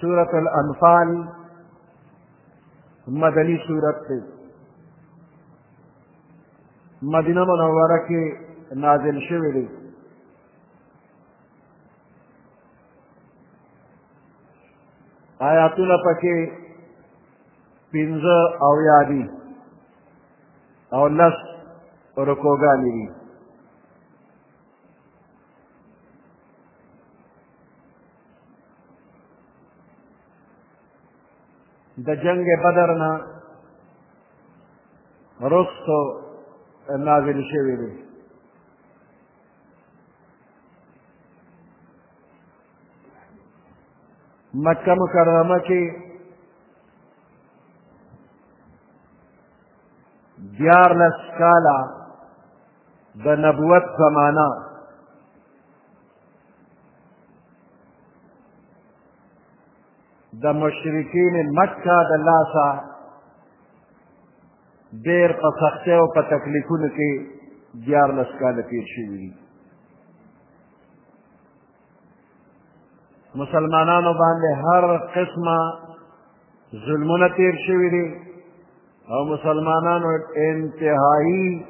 سورة الانفال مدنی سورت دی مدینه منوره کې نازل شوی دی آیاتونه پکې پنځه او یا دي او لس رکوګانې دي د جنگ بدر نه رستو نازل شوی دی مکه مکرمه کې دیارلس کاله د نبوت زمانه د مشرکین مکه د لاسه ډېر په سختۍ او په تکلیفونو کې دیارلس کاله تېر شوي دي مسلمانانو باندې هر قسمه ظلمونه تیر شوي دي او مسلمانانو انتهایی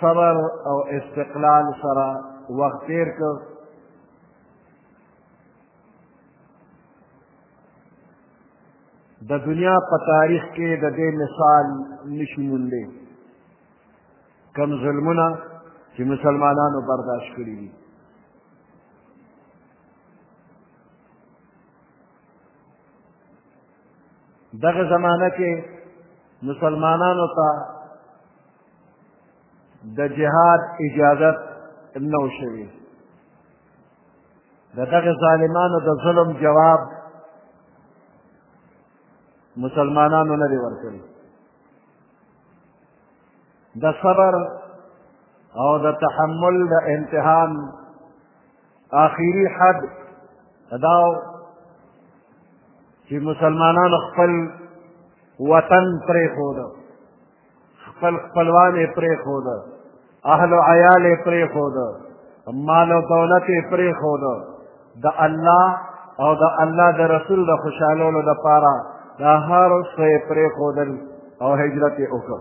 صبر او استقلال سره وخت تیر کړ د دنیا په تاریخ کې د دې مثال نشي موندلی کم ظلمونه چې مسلمانانو برداشت کړي دي دغه زمانه کې مسلمانانو ته د جهاد اجازت نه و شوي د دغه ظالمانو د ظلم جواب مسلمانانو نه دی ورکړی د صبر او د تحمل د امتحان آخري حد دا چې مسلمانانو خپل وطن پرېښود خپل خپلوان یې پرېښود اهل و عیال یې پرېښود مال او دولت یې پرېښود د الله او د الله د رسول د خوشحالولو دپاره دا هر څه یې پرېښودل او هجرت یې وکړ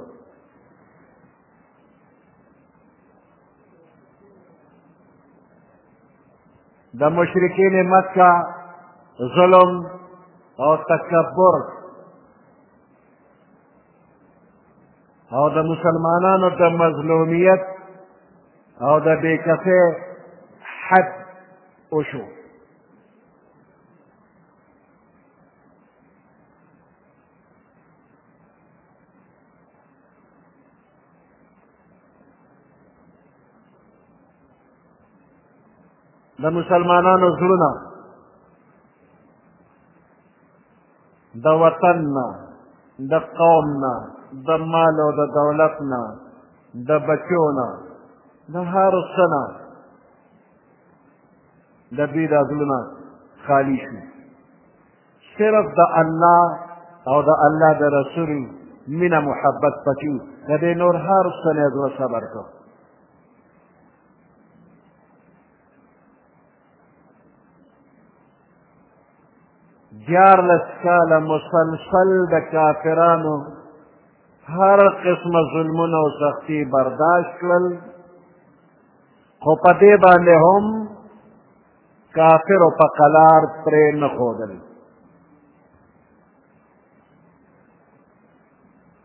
د مشرکین مکه ظلم او تکبر او د مسلمانانو د مظلومیت او د بېکسۍ حد وشو د مسلمانانو زړونه د وطن نه د قوم نه د مال او د دولت نه د بچو نه د هر څه نه د دوی دا زړونه خالي شو صرف د الله او د الله د رسول مینه محبت پکې د دې نور هر څه نه زړه صبر کړو دیارلس کاله مسلسل د کافرانو هر قسمه ظلمونه او سختی برداشت کړل خو په دې باندې هم کافرو په قلار پرې نه ښودل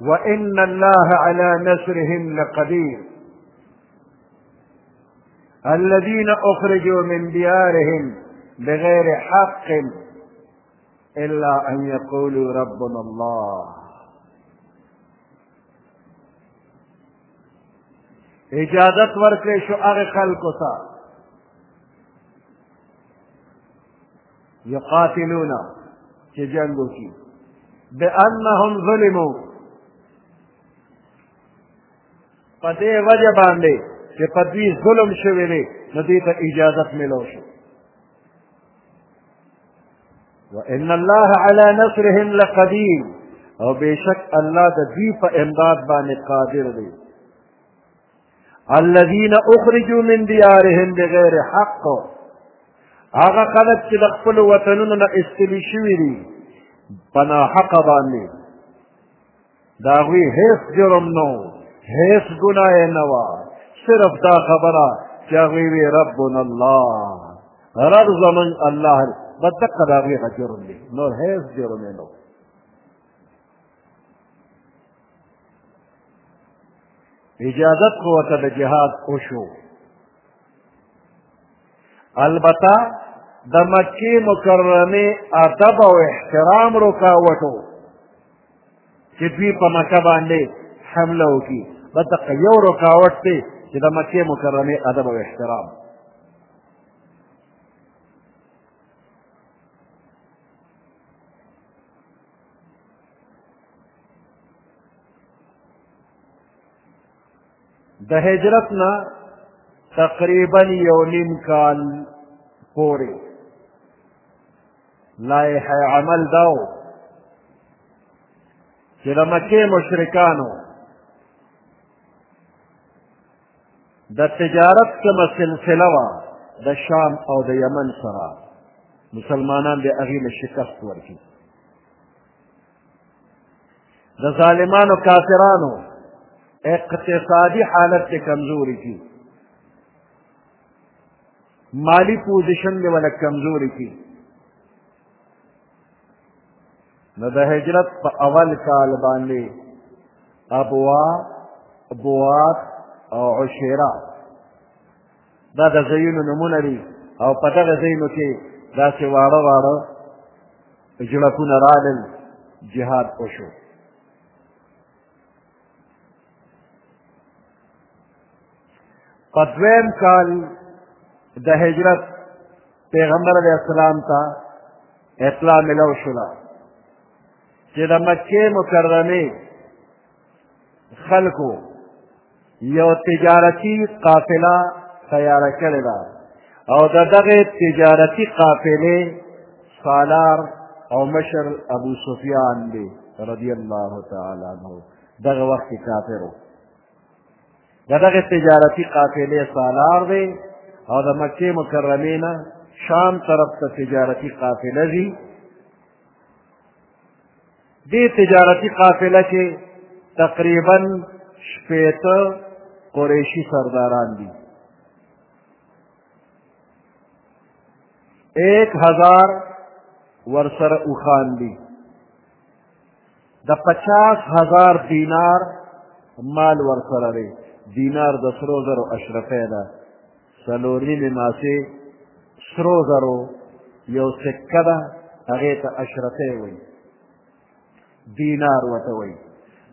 وان الله على نصرهم لقدير الذين اخرجوا من ديارهم بغير حق إلا أن يقولوا ربنا الله اجازت ورکړې شو هغه خلکو ته یقاتلون چې جنګ وکړي بانهم ظلموا په دې وجه باندې چې په دوی ظلم شوی دی نو دوی ته اجازت ملو شو وان الله على نصرهم لقدير او بشک الله د دوی په امداد باندې قادر دی الذين اخرجوا من ديارهم بغير حق هغه خلک چې د خپل وطنونو نه ایستلي شوي دي په ناحقه باندې د هغوی هېڅ جرم نه و هېڅ ګناه یې نه وه صرف دا خبره چې هغوی وي ربنا الله رب زمونږ الله بس دقه د هغوی هغه جرم دی نور هېڅ جرم یې نه و اجازت خو ورته د جهاد وشو البته د مکې مکرمې ادب او احترام رکاوټو چې دوی په مکه باندې حمله وکړي دا دقه یو رکاوټ دی چې د مکې مکرمې ادب او احترام د هجرت نه تقریبا یو نیم کال پورې لایحه عمل دا و چې د مکې مشرکانو د تجارت کومه سلسله وه د شام او د یمن سره مسلمانان د هغې له شکست ورکړي د ظالمانو کافرانو اقتصادي حالت کې کمزوري کی مالی پوزیشن دی ولا کمزوري کی نو د هجرت په اول کال باندې ابوا بوات او عشیره دا د ځایونو نمونه دي او په دغه ځایونو کې داسې واړه واړه جړکونه رالل جهاد وشو په دویم کال د هجرت پیغمبر علیه السلام ته اطلاع ملو شوله چې د مکې مکرمې خلکو یو تجارتي قافله تیاره کړې ده او د دغه تجارتي قافلې سالار او مشر ابو سفیان دی رضی الله تعالی عنه دغه وخت کافر و د دغه تجارتي قافلې سالار دی او د مکې مکرمې نه شام طرف ته تجارتي قافله ځي دې تجارتي قافله کې تقریبا شپېته قریشي سرداران دي ایک هزار ورسره اوښان دي د پچاس هزار دینار مال ورسره دی دینار د سرو زرو اشرفه ده څلور نیمې ماسې سرو زرو یو سکه ده هغې ته اشرفه وایي دینار ورته وایي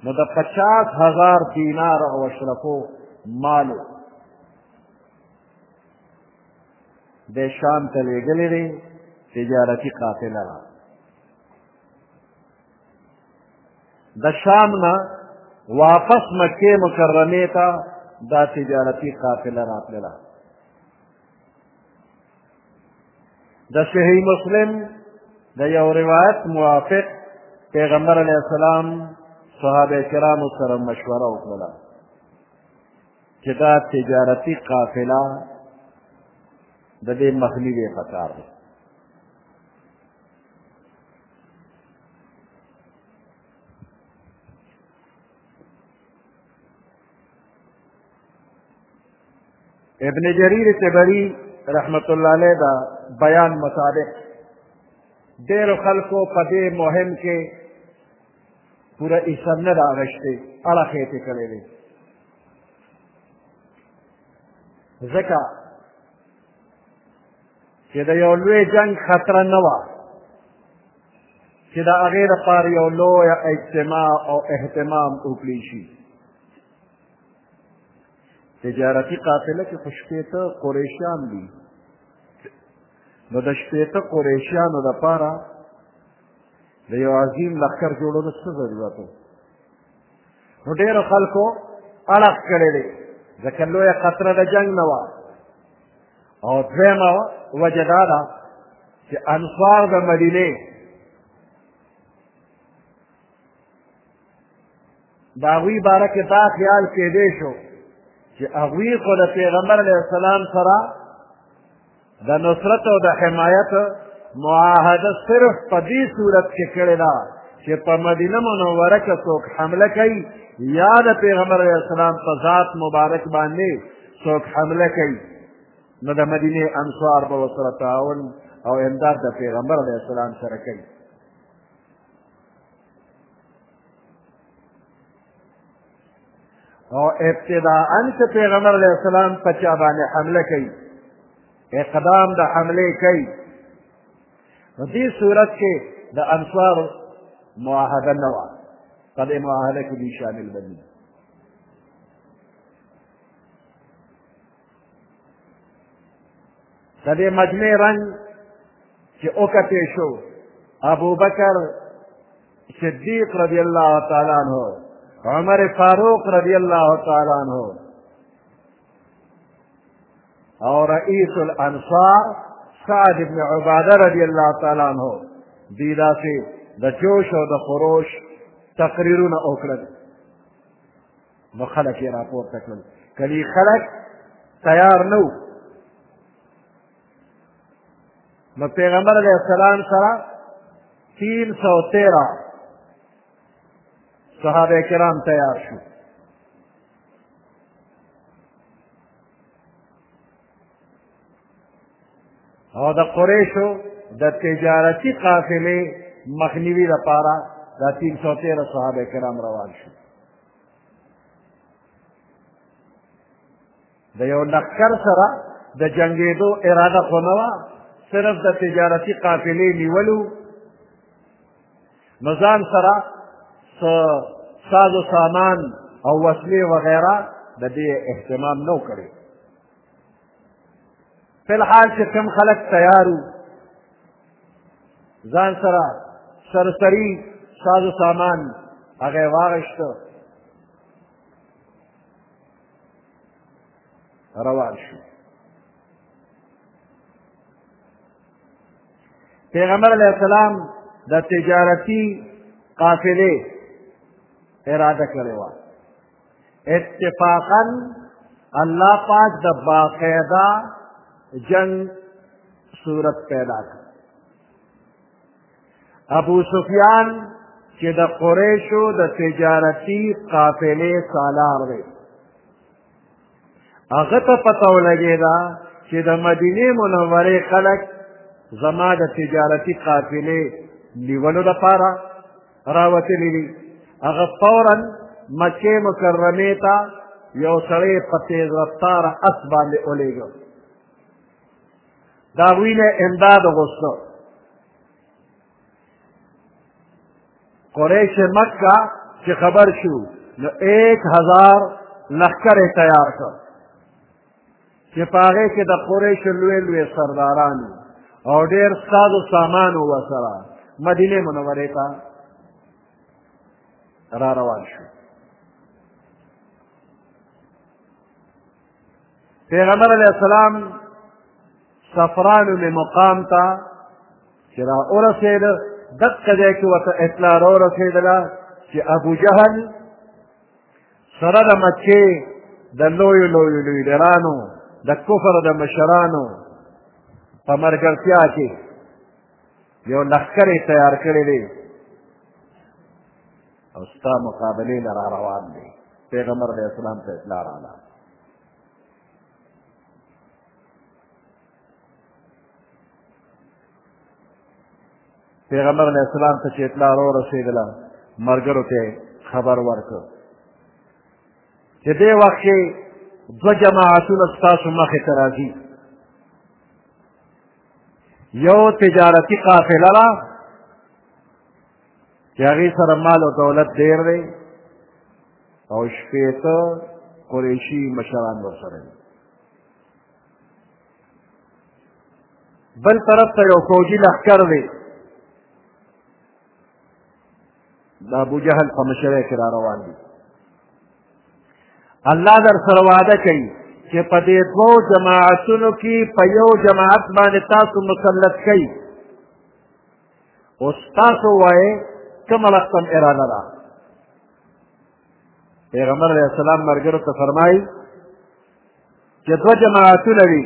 نو د پچاس هزار دینار او اشرفو مالو د شام ته لېږلی دی تجارتي قافله ده د شام نه واپس مکې مکرمې ته دا تجارتي قافله راتلله د صحیح مسلم د یو روایت موافق پیغمبر علیه السلام صحابه کرامو سره مشوره وکړه چې دا تجارتي قافله د دې مخنیوی پکار دی ابن جریر تبری رحمت الله علیه دا بیان مطابق ډېرو خلکو په دې مهم کې پوره ایسر نه ده اغشتې اړخ یې پې کړی دی ځکه چې د یو لوی جنګ خطره نه وه چې د هغې لپاره یو لوی اجتماع او اهتمام وکړی شي تجارتي قافله کې خو شپېته قریشیان دي نو د شپېته قریشیانو لپاره د یو عظیم لښکر جوړولو څه ضرورت و نو ډېرو خلکو اړخ کړی دی ځکه لویه خطره د جنګ نه وه او دویمه وجه دا ده چې انصار د مدینې د هغوی باره کې دا خیال کېدی شو چې هغوی خو د پیغمبر علیه السلام سره د نصرت او د حمایت معاهده صرف په دې صورت کې کړې ده چې په مدینه منوره کې څوک حمله کوي یا د پیغمبر علیه السلام په ذات مبارک باندې څوک حمله کوي نو د مدینې انصار به ورسره تعاون او امداد د پیغمبر علیه السلام سره کوي او ابتداعا چې پیغمبر علیه السلام په چا باندې حمله کوي اقدام د حملې کوي نو دې صورت کې د انصار معاهده نه وه په دې معاهده کې دوی شامل بني د دې مجمع رنګ چې وکتې شو ابوبکر صدیق رضی الله تعالی عنہ عمر فاروق رضی الله تعالی عنہ او رئیس الانصار سعد بن عباده رضی الله تعالی عنہ دی داسې د جوش او د خروش تقریرونه وکړل نو خلک یې راپورته کړل کلي خلک تیار نه وو نو پیغمبر علیه السلام سره تین سو تیرہ صحابه کرام تیار شو او د قریشو د تجارتي قافلې مخنیوي لپاره دا تین سو تیرہ صحابه کرام روان شو د یو لښکر سره د جنګېدو اراده خو نه وه صرف د تجارتي قافلې نیولو نو ځان سره څه ساز و سامان او وسلې وغیره د دې اهتمام نه کړی په الحال چې کوم خلک تیارو ځان سره سرسری ساز و سامان هغه واغشت روان شو پیغمبر علیه السلام د تجارتی قافله اراده کړې وه اتفاقا الله پاک د باقاعده جنگ صورت پیدا کړ ابو سفیان چې د قریشو د تجارتي قافلې سالار دی هغه ته پته ولګېده چې د مدینې منورې خلک زما د تجارتي قافلې نیولو لپاره راوتلي دي هغه فورا مکې مکرمې ته یو سړی په تیز رفتاره اس باندې ولېږه د هغوی نه امداد غوښته قریش مکه چې خبر شو نو ایک هزار لښکر یې تیار کړ چې په هغې کې د قریش لوی لوی سرداران او ډېر ساز و سامان و سره مدینې منورې ته را روان شو پیغمبر علیه السلام سفرانو مې مقام ته چې را ورسېده دقه ځای کې ورته اطلاع را ورسېدله چې ابو جهل سره د مکې د لویو لویو لیډرانو د کفر د مشرانو په مرګرتیا کې یو لښکر یې تیار کړی دی او ستا مقابلې له را روان دی پیغمبر علیه السلام ته اطلاع راغله پیغمبر علیه السلام ته چې اطلاع راورسېدله ملګرو ته خبر ورکړ چې دې وخت کې دوه جماعتونه ستاسو مخې ته راځي یو تجارتی قافله را چې هغې سره مال او دولت ډېر دی او شپېته قریشي مشران ورسره دي بل طرف ته یو فوجي لښکر دی د ابو جهل په مشرۍ کې را روان دي الله در سره وعده کوي چې په دې دوو جماعتونو کې په یو جماعت باندې تاسو مسلط کوي اوس تاسو وایې کومه رقم اراده ده پیغمبر علیه السلام ملګرو ته فرمایي چې دوه جماعتونه وي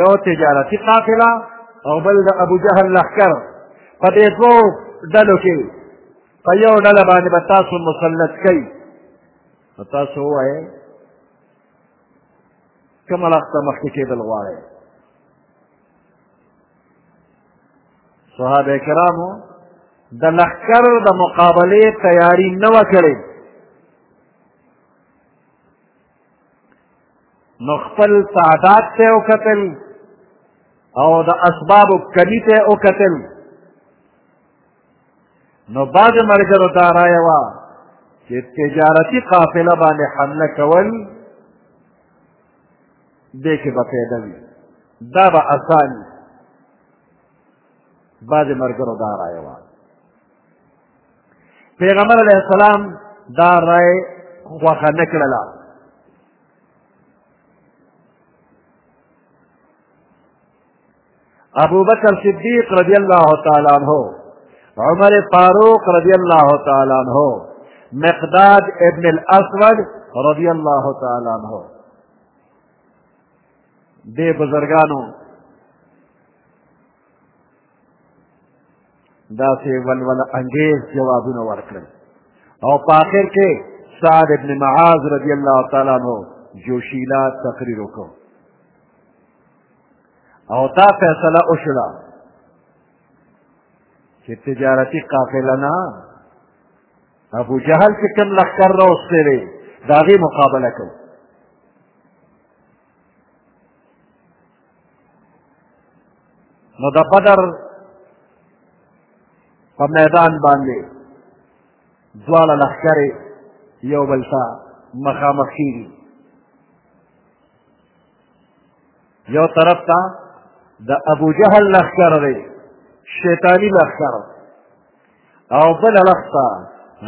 یو تجارتي قافله او بل د ابو جهل لښکر په دې دوو ډلو کې په یو ډله باندې به تاسو مسلط کوي نو تاسو ووایئ کومه لښته مخکې کېدل غواړئ صحابه کرامو د لښکر د مقابلې تیاری نه وه کړې نو خپل تعداد ته وکتل او د اسبابو کمی ته وکتل نو بعض ملګرو دا رایه وه چې تجارتي قافله باندې حمله کول دې کې به پیدا وي دا به اساني بعضې ملګرو دا رایه وه پیغمبر علیه السلام دا رایه خوښه نه کړله ابو بکر صدیق رضی اللہ تعالی عنہ عمر فاروق رضی اللہ تعالی عنہ مقداد ابن الاسود رضی اللہ تعالی عنہ دے بزرگانو دا سے ولول انگیز جوابونه ورکړل او په اخر کې سعد ابن معاذ رضی الله تعالی عنہ جوشیلا تقریر وکړ او دا فیصله وشوله چې تجارتي قافله نه ابو جهل چې کوم لښکر راوستی دی د هغې مقابله کوو نو د بدر په میدان باندې دواړه لښکرې یو بل ته مخامخ کېږي یو طرف ته د ابو جهل لښکر دی شیطاني لښکر او بل اړخ ته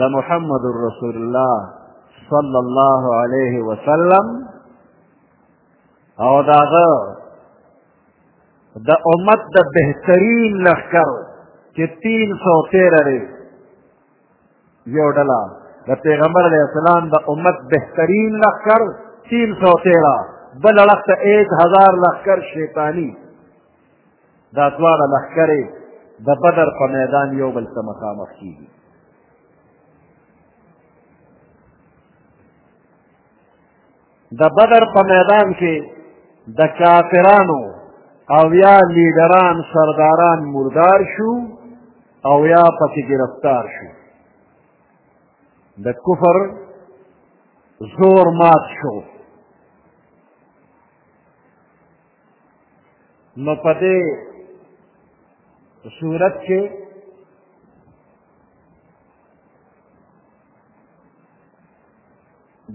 د محمد رسول الله صلی الله علیه وسلم او د هغه د امت د بهترین لښکر چې تین سو تېره دی یو ډله د پیغمبر علیه السلام د امت بهترین لښکر تین سو تیرا بل اړخ ته ایک هزار لښکر شیطاني دا دواړه لښکرې د بدر په میدان یو بل ته مخامخ کیږي د بدر په میدان کې د کافرانو او یا لیډران سرداران مردار شو او یا پکې گرفتار شو د کفر زور مات شو نو په دې صورت کې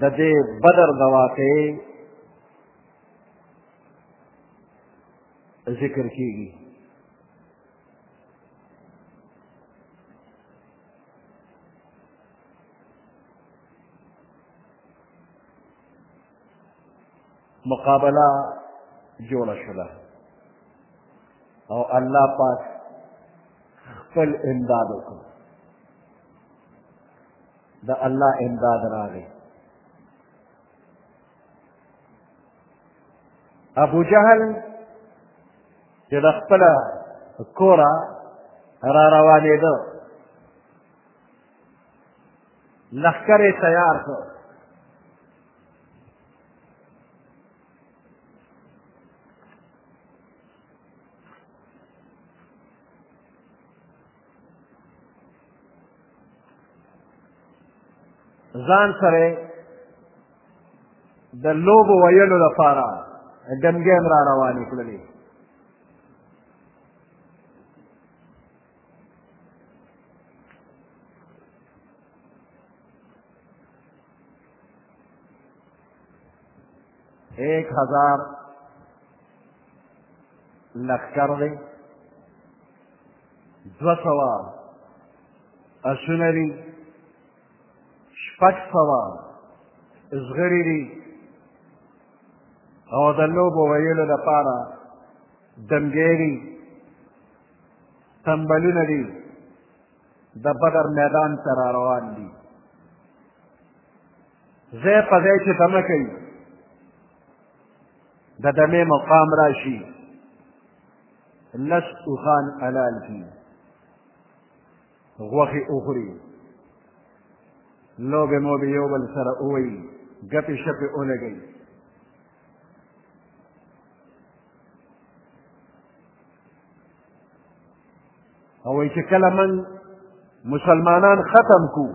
د دې بدر د واقعې ذکر کیږي مقابله جوړه شوله او الله پاک خپل امداد وکړ د الله امداد راغی ابو جهل چې د خپل کوره را روانېده لښکر یې تیار کړ ځان سره د لوبو ویلو لپاره ګمګیم را روانې کړلې ایک ہزار لښکر دی دوه سوه اسونه دي شپږ سوه زغري دي او د لوبو ویلو لپاره دمګې دي تنبلونه دي د بدر میدان ته را روان دي ځای په ځای چې دمه کوي د دمې مقام راشي لس اوښان حلال دي غوښې وخوري لوبې موبې یو بل سره ووایي ګپې شپې ولګوي او وایي چې کله من مسلمانان ختم کو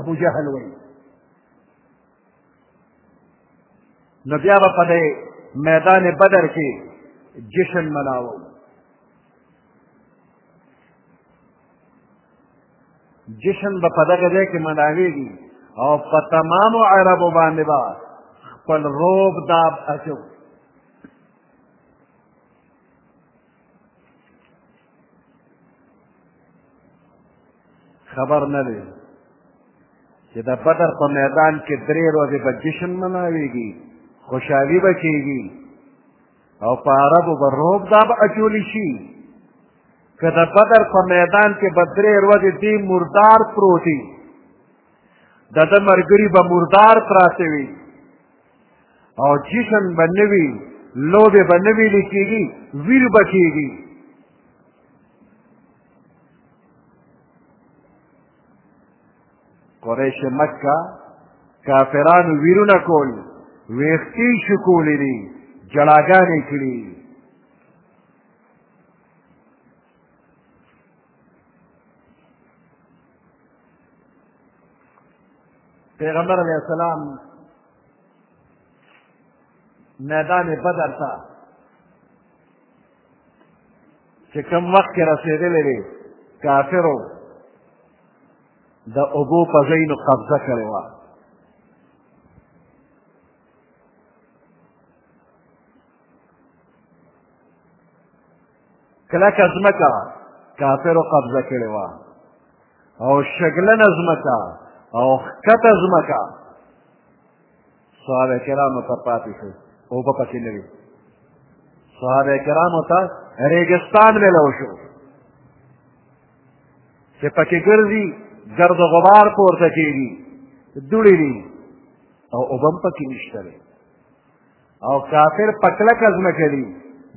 ابو جهل وایي نو بیا به په دې میدان بدر کې جشن مناوو جشن به په دغه ځای کې مناویږي او په تمامو عربو باندې به خپل روب داب اچو خبر نه دی چې د بدر په میدان کې درې ورځې به جشن مناویږي خوشحالي به کېږي او په عربو به روب دا به اچولی شي که د بدر په میدان کې به درې ورځې دی مردار پروت وي د ده ملګري به مردار پراته وي او جشن به نه وي لوبې به نه ویلې کېږي ویر به کېږي قریش مکه کافرانو ویرونه کول ویښتې شکولې دي جړاګانې کړي پیغمبر علیه السلام میدان بدر ته چې کوم وخت کې رسېدلی دی کافرو د اوبو په ځایونو قبضه کړې وه کلکه ځمکه کافرو قبضه کړې وه او شګلنه ځمکه او ښکته ځمکه صحابه کرامو ته پاتې شوې اوبه پکې نه وي صحابه کرامو ته ریګستان میلو شو چې پکې ګرځي ګرد غبار پورته کېږي دوړې دي او اوبه هم پکې نشته او کافر په کلکه ځمکه دي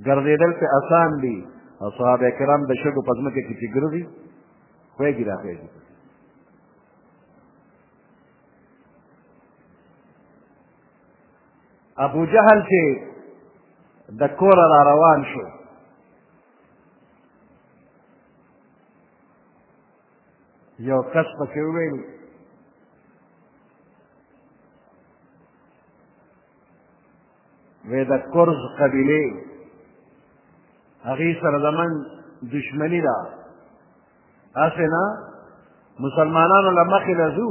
ګرځېدل پې اسان دي او صحابه کرام د شګو په ځمکه کې چې ګرځي خوږي را خوږي ابو جهل چې د کوره را روان شو یو کس پکې وویل وې د کورز قبیله هغه سره زمون دشمنی ده اسنه مسلمانانو له مخې لزو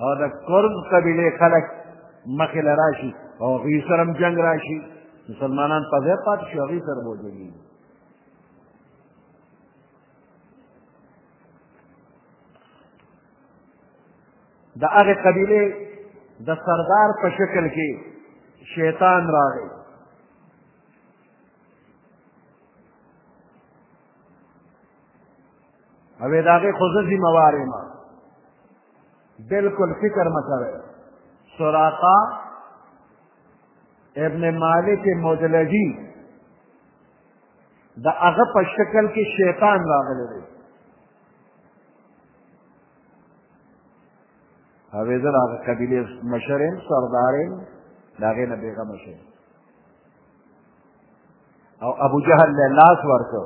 او د کورز قبیله خلک مخې لراشي او غي سره جنگ راشي مسلمانان په ځای پات شي غي سره بوجي د هغې قبیلې د سردار په شکل کې شیطان راغی او د هغې خو زه ذموار یم بالکل فکر مه کوئ سراقه ابن مالک مدلجی د هغه په شکل کې شیطان راغلی دی هغه زه د هغه قبیلې مشر یم سردار یم د هغې نه بېغمه شوم او ابو جهل له لاس ورکړ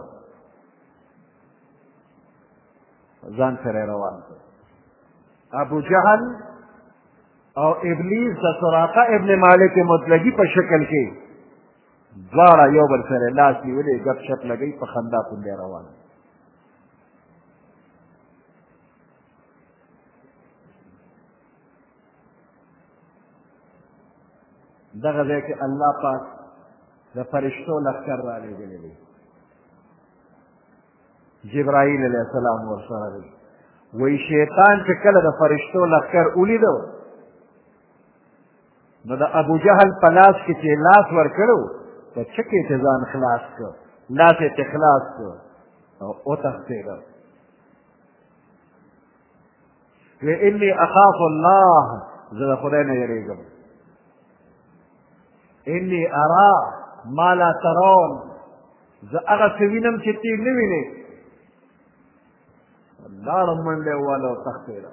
ځان سره روان کړ ابو جهل او ابلیس د سراقه ابن مالک مطلقي په شکل کې دواړه یو بل سره لاس نیولې ګپ شپ لګوي په خندا پوندې روان دغه ځای کې الله پاک د فرشتو لښکر رالېږلی دی جبرائیل علیه السلام ورسره دی وایي شیطان چې کله د فرشتو لښکر ولیده نو د ابو جهل په لاس کې چې لاس ورکړو په چکې ته ځان خلاص کړ لاس یې ته خلاص کړ او وتښتېده وی انی اخاف الله زه د خدای نه یریږم انی ارا ما لا ترون زه هغه څه وینم چې تی نه وینې لاړم منډه واله او تښتېده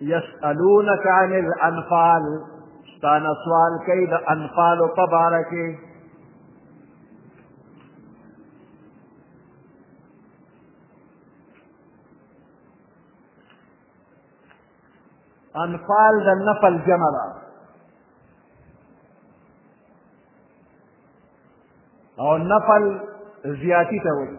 یسألونک عن الانفال ستانه سوال کوي د انفالو په باره کې انفال د نفل جمع ده او نفل زیاتی ته وایي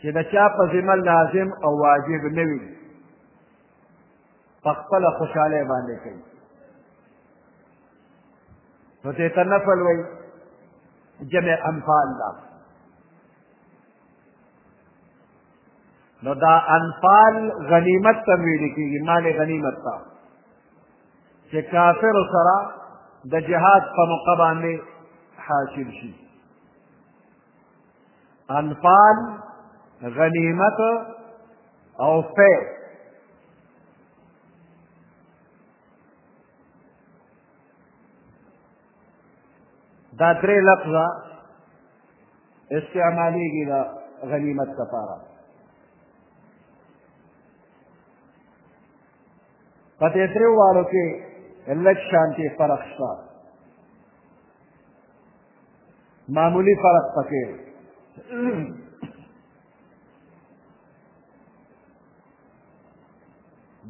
چې د چا په ذمه لازم او واجب نه وي په خپله خوشحالی باندې کوي نو دې ته نفل وایي جمع انفال ده نو دا انفال غنیمت ته ویل کېږي مال غنیمت ته چې کافر سره د جهاد په موقع باندې حاصل شي انفال غنیمت او فی دا درې لفظه استعمالیږي دا غنیمت لپاره په دې درې والو کې لږ شانتي فرق شته معمولی فرق پکې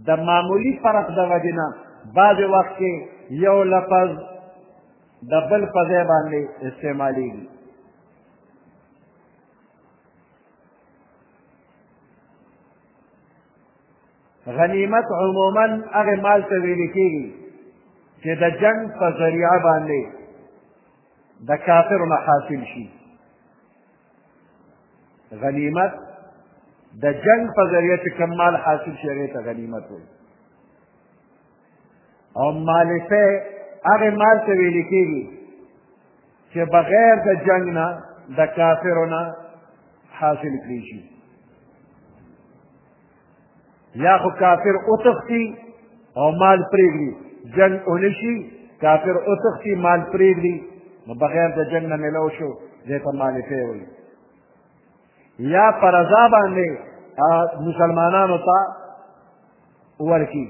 د معمولی فرق د وجې نه بعضې وخت کې یو لفظ د بل په ځای باندې استعمالیږي غنیمت عموما هغه مال ته ویل کېږي چې د جنګ په ذریعه باندې د کافرو نه حاصل شي غنیمت د جنګ په ذریعه چې کوم مال حاصل شي هغې ته غنیمت وایي او مالفه هغه مال ته ویل کېږي چې بغیر د جنګ نه د کافرو نه حاصل کړی شي یا خو کافر وتښتي او مال پرېږدي جنګ ونشي کافر وتښتي مال پرېږدي نو بغیر د جنګ نه میلو شو دې ته مالفې وایي یا په رضا باندې مسلمانانو ته ورکي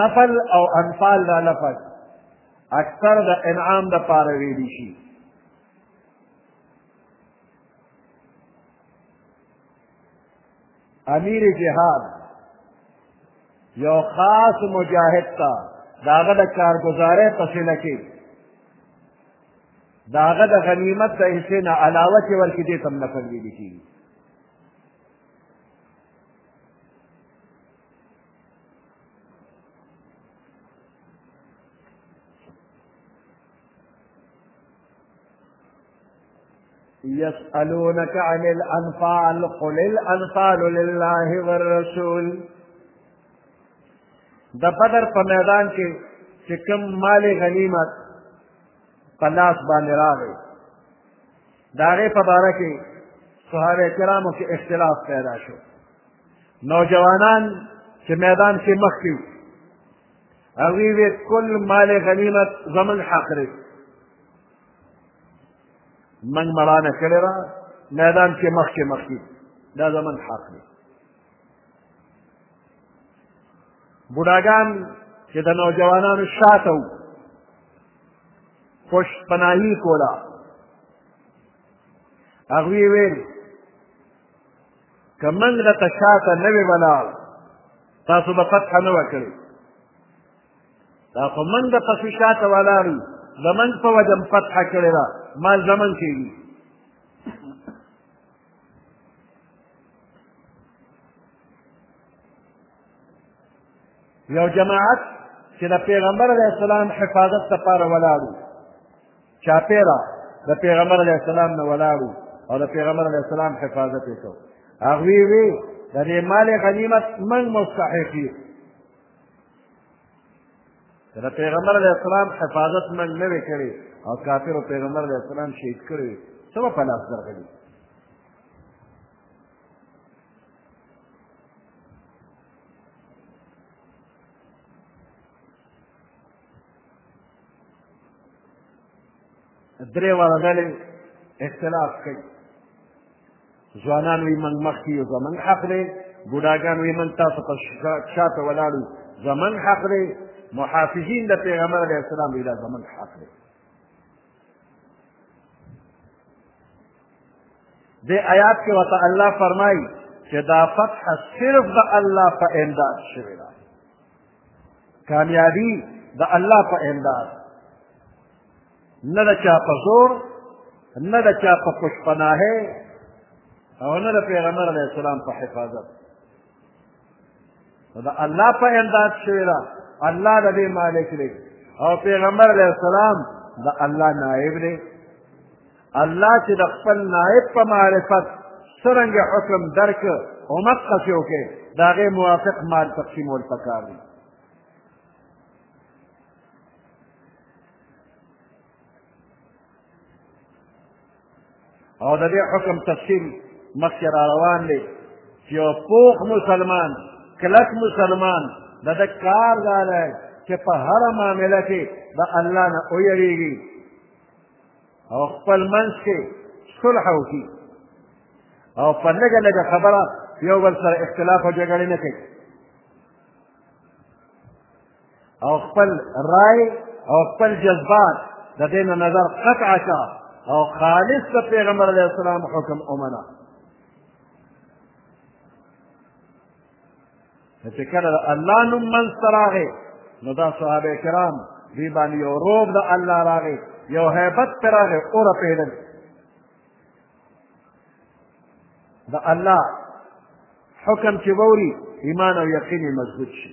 نفل او انفال دا لفظ اکثر د انعام د پاره ویلی شي امیر جهاد یو خاص مجاهد تا داغه د کارګزارۍ په سینه کې داغه د غنیمت د حصې نه علاوه چې ورکې دې تم نفل ویل کېږي يسألونك عن الأنفال قل الأنفال لله والرسول د بدر په میدان کې چې کوم مال غنیمت په لاس باندې راغی د هغې په باره کې صحابه کرامو کې اختلاف پیدا شو نوجوانان چې میدان کې مخکې هغوی وې کل مال غنیمت زموږ حق دی موږ مرانه کړې ده میدان کې مخکې مخکې دا زموږ حق دی بوډاګان چې د نوجوانانو شاته وو پشت پناهي کوله هغوی ویل که موږ درته شاته نه وی ولاړ تاسو به فتحه نه وه کړې دا خو موږ د پسې شاته ولاړ یو زموږ په وجه م فتحه کړې ده ما زمن کېږي یو جماعت چې د پیغمبر علیه السلام حفاظت لپاره ولاړ چاپېره د پیغمبر علیه السلام نه ولاړو او د پیغمبر علیه السلام حفاظت یې کړو هغوی وی د دې مال غنیمت موږ مستحق یو د پیغمبر علیه السلام حفاظت موږ نه وی کړی او کافرو پیغمبر علیه السلام شهید کړی څه به په لاس درغلي درې واړه ډلې اختلاف کوي ځوانان وي موږ مخکې یو زموږ حق دی بوډاګان وي موږ تاسو په شاته ولاړو زموږ حق دی محافظین د پیغمبر علیه السلام وي دا زموږ حق دی دې آیات کې ورته الله فرمایي چې دا فتح صرف د الله په امداد شوې ده کامیابی د الله په امداد نه د چا په زور نه د چا په پشپناهې او نه د پیغمبر علیه السلام په حفاظت د الله په امداد شوې ده الله د دې مالک دی او پیغمبر علیه السلام د الله نائب دی الله چې د خپل نائب په معرفت څرنګه حکم درک او مقصې وکړي د هغې موافق مال تقسیمول پکار دي او د دې حکم تفصیل مخکې را روان دی چې یو پوخ مسلمان کلک مسلمان د ده کار دا دی چې په هره معامله کې د الله نه ویریږي او خپل منځ کې صلح وکړي او په لږه لږه خبره یو بل سره اختلاف او جګړې نه کوي او خپل رای او خپل جذبات د دې نه نظر قطع کړه او خالص د پیغمبر علیه السلام حکم ومنه نو چې کله د الله نوم منځته راغی نو دا صحابه کرام دوی باندې یو روب د الله راغی یو هیبت پرې راغی ورپېدل د الله حکم چې ووري ایمان او یقین یې مضبوط شي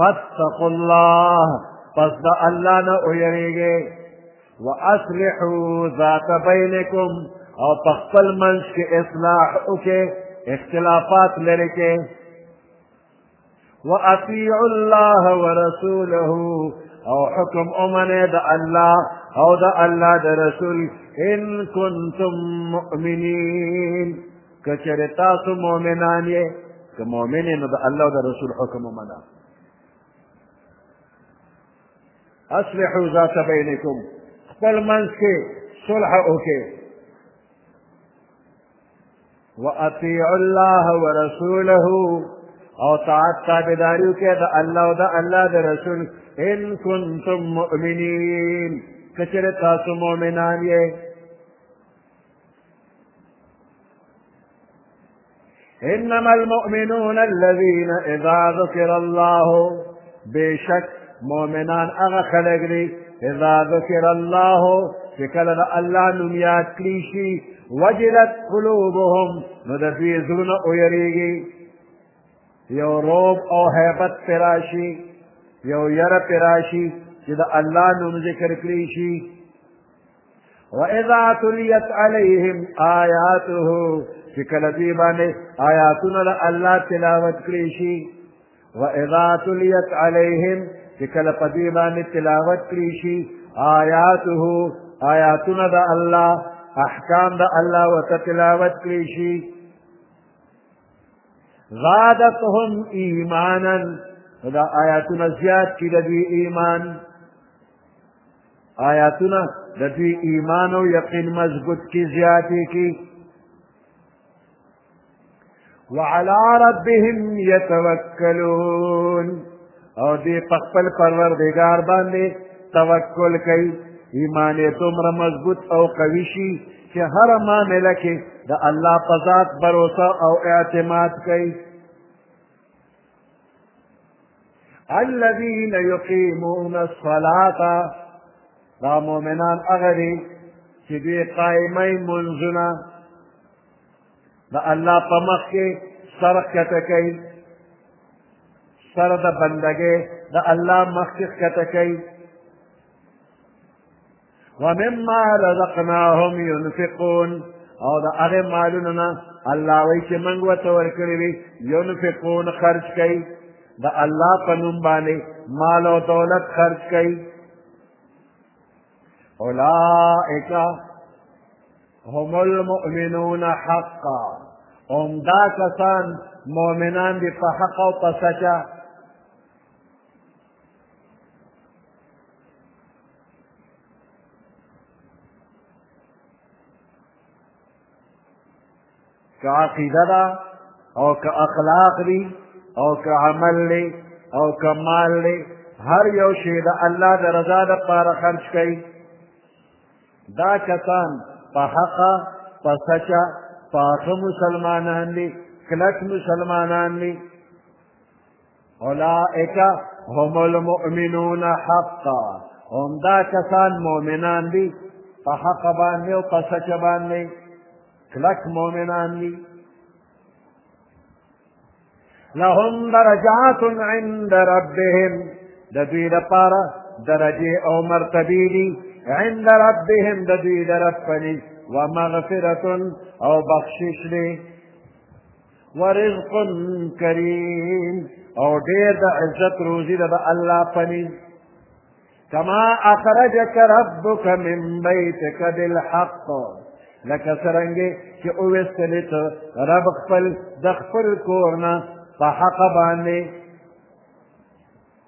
فاتقوا الله پس د الله نه ویریږئ واصلحوا ذات بینکم او په خپل منځ کې اصلاح وکړئ اختلافات لرې کړئ واطیعوا الله ورسوله او حکم امنه د الله او د الله د رسول ان کنتم مؤمنین که چېرې تاسو مؤمنان یې که مؤمن یې نو د الله او د رسول حکم ومنه اصلحو ذات بینکم خپل منځ کې صلح وکړئ وأطيعوا الله ورسوله او طاعت تابعداري وکړئ د الله او د الله د رسول ان کنتم مؤمنین که چېرې تاسو مؤمنان یې انما المؤمنون الذين اذا ذكر الله بشك مؤمنان اغا خلق دي اذا ذكر الله چې کله د الله نوم یاد کړی شي وجلت قلوبهم نو د دوی زړونه ویریږي یو روب او هیبت پې راشي یو یره پې راشي چې د الله نوم ذکر کړی شي واذا تليت عليهم آياته چې کله دوی باندې آیاتونه له الله تلاوت کړی شي واذا تليت عليهم چې کله په دوی باندې تلاوت کړی شي آیاته آیاتونه د الله احکام د الله ورته تلاوت کړی شي زادتهم ایمانا دا آیاتونه زیات کړي د ایمان آیاتونه د دوی ایمان او یقین مضبوط کی زیاتی کی وعلى ربهم يتوکلون او دې په خپل پروردګار باندې توکل کوي ایمان یې دومره مضبوط او قوي شي چې هر معامله کې د الله په ذات باور او اعتماد کوي الذين يقيمون الصلاة دا مؤمنان هغه دي چې دوی قایمه منځونه د الله په مخ کې سر کته کوي سر د بندګۍ د الله مخ کې کته کوي ومما رزقناهم ينفقون او د هغه مالونو نه الله وایي چې موږ ورته ورکړي وي ينفقون خرج کوي د الله په نوم باندې مال او دولت خرج کوي اولئک هم المؤمنون حقا هم دا کسان مؤمنان دي په حق او په سچه که عقیده ده او که اخلاق دی او که عمل دی او که مال دی هر یو شی د الله د رضا دپاره خرج کوي دا کسان په حقه په سچه پاخه مسلمانان دي کلک مسلمانان دي اولئک هم المؤمنون حقا هم دا کسان مؤمنان دي په حق باندې او په سچ باندې کلک مؤمنان دي لهم درجات عند ربهم د دوی لپاره درجې او مرتبې دي عند ربهم د دوی د رب پني ومغفرة او بخشش دی ورزق کریم او ډیر د عزت روزی د الله پنی کما اخرجک ربک من بیتک بالحق لکه څرنګه چې اوویستلې ته رب خپل د خپل کور نه په حق باندې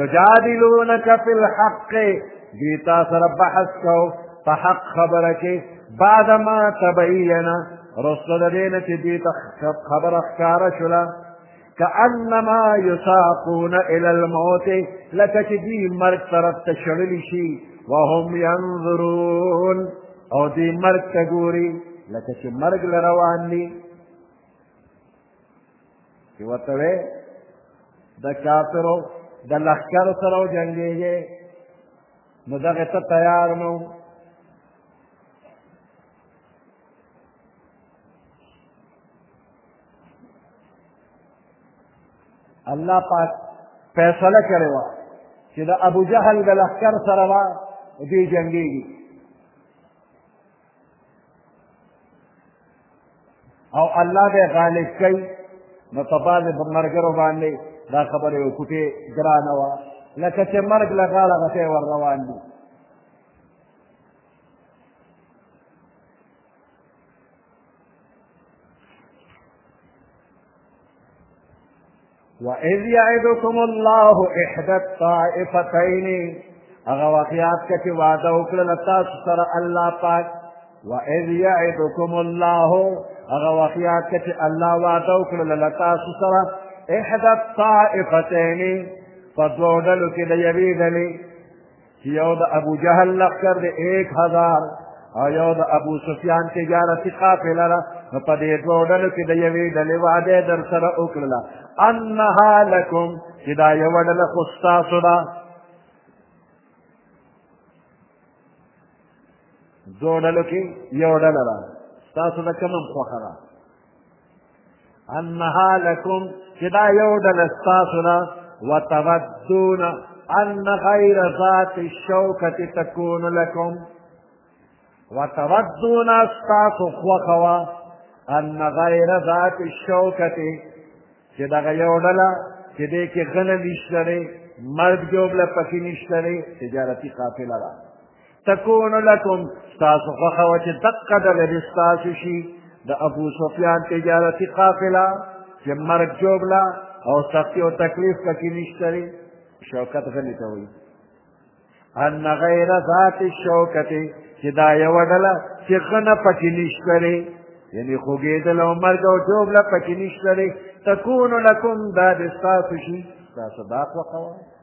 یجادلونک فی الحق دی تا سره بحث کو په حق خبره کې بعد ما تبین رسل د دې نه چې دی ته خبره ښکاره شوله کأنما یساقون الی الموت لکه چې دوی مرګ طرف ته شړلی شي وهم ینظرون او دوی مرګ ته ګوري لکه چې مرګ له روان دي چې ورته وې د کافرو د لښکر سره وجنګېږې نو دغه ته تیار نو الله پاک فیصله کړې وه چې د ابو جهل د لښکر سره به دوی جنګېږي او الله به غالب کوي نو په بعضې مرګرو باندې دا خبره یو کوټې ګرانه وه لکه چې مرګ له غاړه غټې ور روان دي وَإِذْ يَعِدُكُمُ اللَّهُ إِحْدَى الطَّائِفَتَيْنِ هغه واقعات که چې وعده وکړله تاسو سره الله پاک وَإِذْ يَعِدُكُمُ اللَّهُ هغه واقعات که چې الله وعده وکړله تاسو سره إِحْدَى الطَّائِفَتَيْنِ په دوو ډلو کې د یوې ډلې چې یو د ابو جهل لښکر دی ایک هزار او یو د ابو سفیان تجارتي قافله ده نو په دې دوو ډلو کې د یوې ډلې وعده در سره وکړله انها لکم چې دا یوه ډله خو ستاسو ده دوه ډلو کې یو ډله ده ستاسو د کوم خوښه ده انها لکم چې دا یو ډله ستاسو ده وتودون ان غیر ذات الشوکة تکون لکم وتودون ستاسو خوښه وه ان غیر ذات الشوکة چې دغه یو ډله چې دې کې غنه نشته دی مرګ جوړ له پکې نشته دی تجارتي قافله ده تكون لكم ستاسو خوښه وه چې دقه ډله دې ستاسو شي د ابو سفیان تجارتي قافله چې مرګ جوړله او سختی او تکلیف پکې نشته دی شوکت غني ته وایي ان غیر ذات الشوکت چې دا یوه ډله چې غنه پکې نشته دی یعنی خوږېدل او مرګ او جوړله پکې نشته دی تکون لکم دا د ستاسو شي ستاسو دا خوښه وه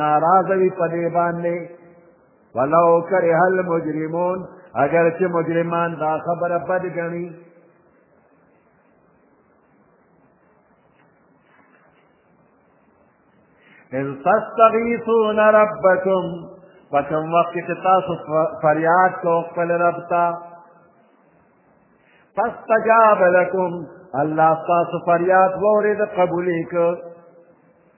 ناراضه وي په دې باندې ولو کره المجرمون اگر چې مجرمان دا خبره بد ګڼي اذ تستغیثون ربکم په کوم وخت کې تاسو فریاد کو خپل رب ته فاستجاب لکم الله تاسو فریاد واورېد قبول یې کړ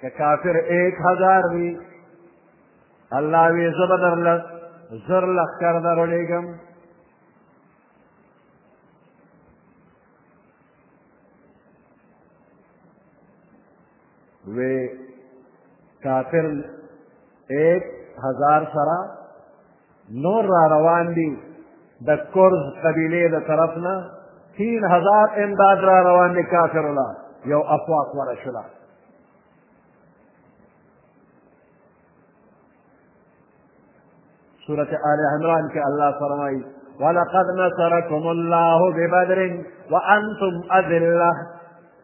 که کافر ایک هزار وي الله وی زه به درله زر لښکر درولېږم وی کافر ایک هزار سره نور را روان دي د کرز قبیلې د طرف نه تین هزار امداد را روان دي کافرو له یو افوا خوره شوله سورة آل عمران کې الله فرمایي ولقد نصركم الله ببدر وأنتم أذلة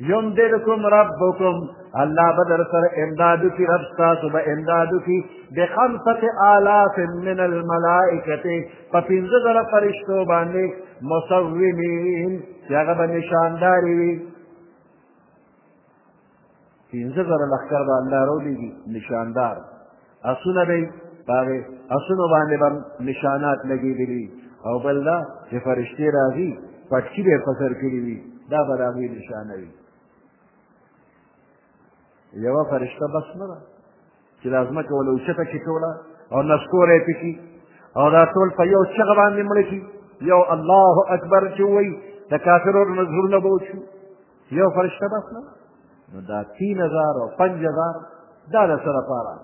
یمددکم ربکم الله به در سره امداد وکړي رب ستاسو به امداد وکړي بخمسة آلاف من الملائکة په پنځه زره فرشتو باندې مصومین چې هغه به نشانداري وي پنځه زره لښکر به الله راولېږي نشاندار اسونه به په هغې اسونو باندې به نشانات لګېدلي او بل دا چې فرشتې راځي پټکي به په سر کړي وي دا به د هغوی نشانه وي یوه فرشته بس نه ده چې دا ځمکه ول اوچته کړي ټوله او نسکوری پې کړي او دا ټول په یو چغه باندې مړه کړي یو الله اکبر چې ووایي د کافرو نظرونه به وشي یو فرشته بس نه نو دا تین هزار او پنج هزار دا د څه لپاره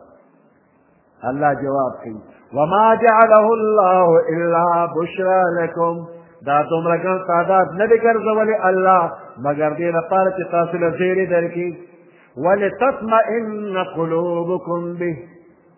الله جواب کوي وما جعله الله الا بشرا لكم دا دومره ګڼ تعداد نه دی ګرځولی الله مګر دې لپاره چې تاسو له زیرې درکړي ولتطمئن قلوبکم به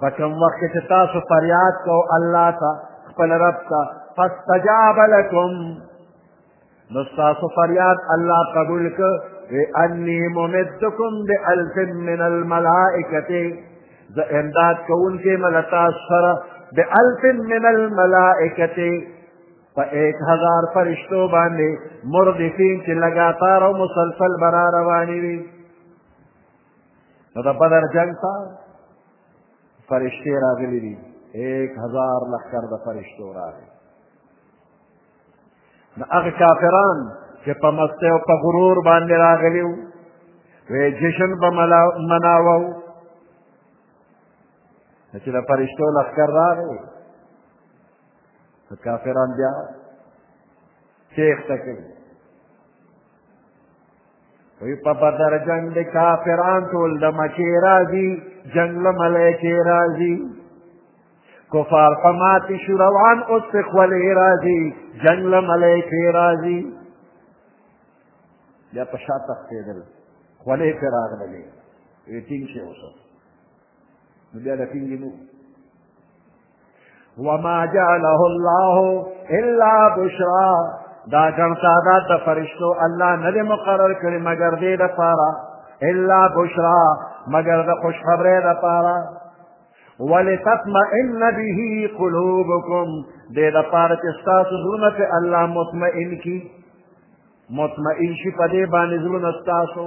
په کوم وخت کې چې تاسو فریاد کو الله ته خپل رب ته فاستجاب لکم نو ستاسو فریاد الله قبول کړ انی ممدکم بالف من الملائکه زه امداد کوونکی مله تاسو سره بالف من الملائکه په ایک هزار فرشتو باندې مردفین چې لګاتار او مسلسل برا روانې وي نو د بدر جنګ ته فرشتې راغلي دي ایک هزار لښکر د فرشتو راغی نو هغه کافران چې په مستۍ او په غرور باندې راغلي وو وی جشن به مناوو چې د فرشتو لښکر راغی نو کافران بیا تېښته کوي وی په بدر جنگ د کافران ټول د مکې راځي جنګ له ملایکې راځي کفار په ماتې شو روان اوس په خولې راځي جنګ له ملایکې راځي بیا په شا تښتېدل خولې پرې راغللې وی ټینګ شي اوس نو بیا د ټینګې نه وما جعله الله الا بشرا دا ګڼ ساده د فرشتو الله نه دی مقرر کړی مګر دې دپاره الا بشرا مګر د خوشخبرۍ دپاره ولتطمئن به قلوبکم دې دپاره چې ستاسو زړونه پې الله مطمئن کي مطمئن شي په دې باندې زړونه ستاسو